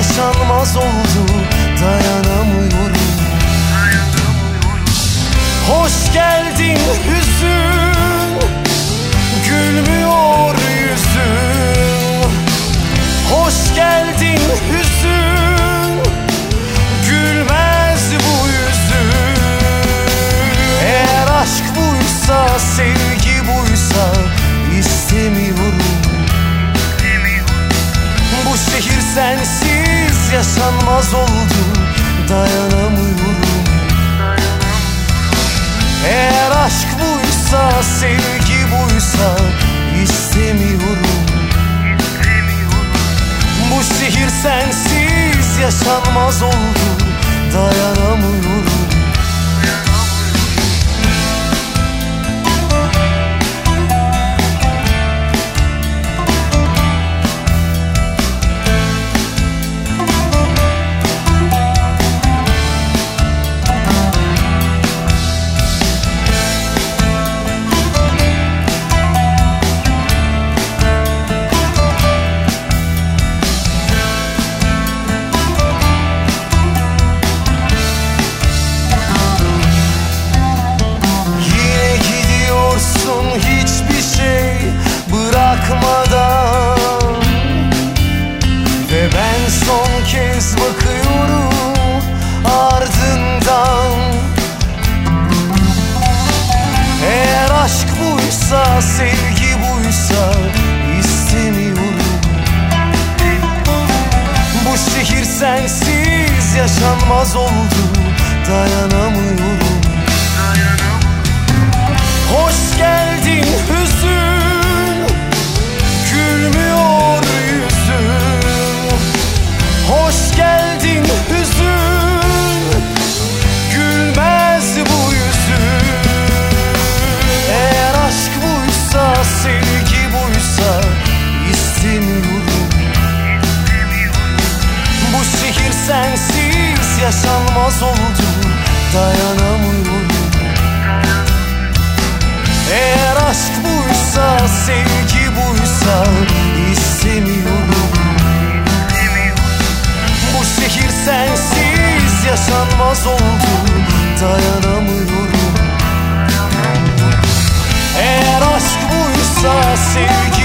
yaşanmaz oldu. Dayanamıyorum. Hoş geldin hüzün şehir sensiz yaşanmaz oldu dayanamıyorum. Eğer aşk buysa, sevgi buysa istemiyorum. Bu şehir sensiz yaşanmaz oldu Dayanamıyorum sevgi buysa istemiyorum Bu şehir sensiz yaşanmaz oldu dayanamıyorum sensiz yaşanmaz oldu Dayanamıyorum. Eğer aşk buysa, sevgi buysa istemiyorum. Bu şehir sensiz yaşanmaz oldu Dayanamıyorum. Eğer aşk buysa, sevgi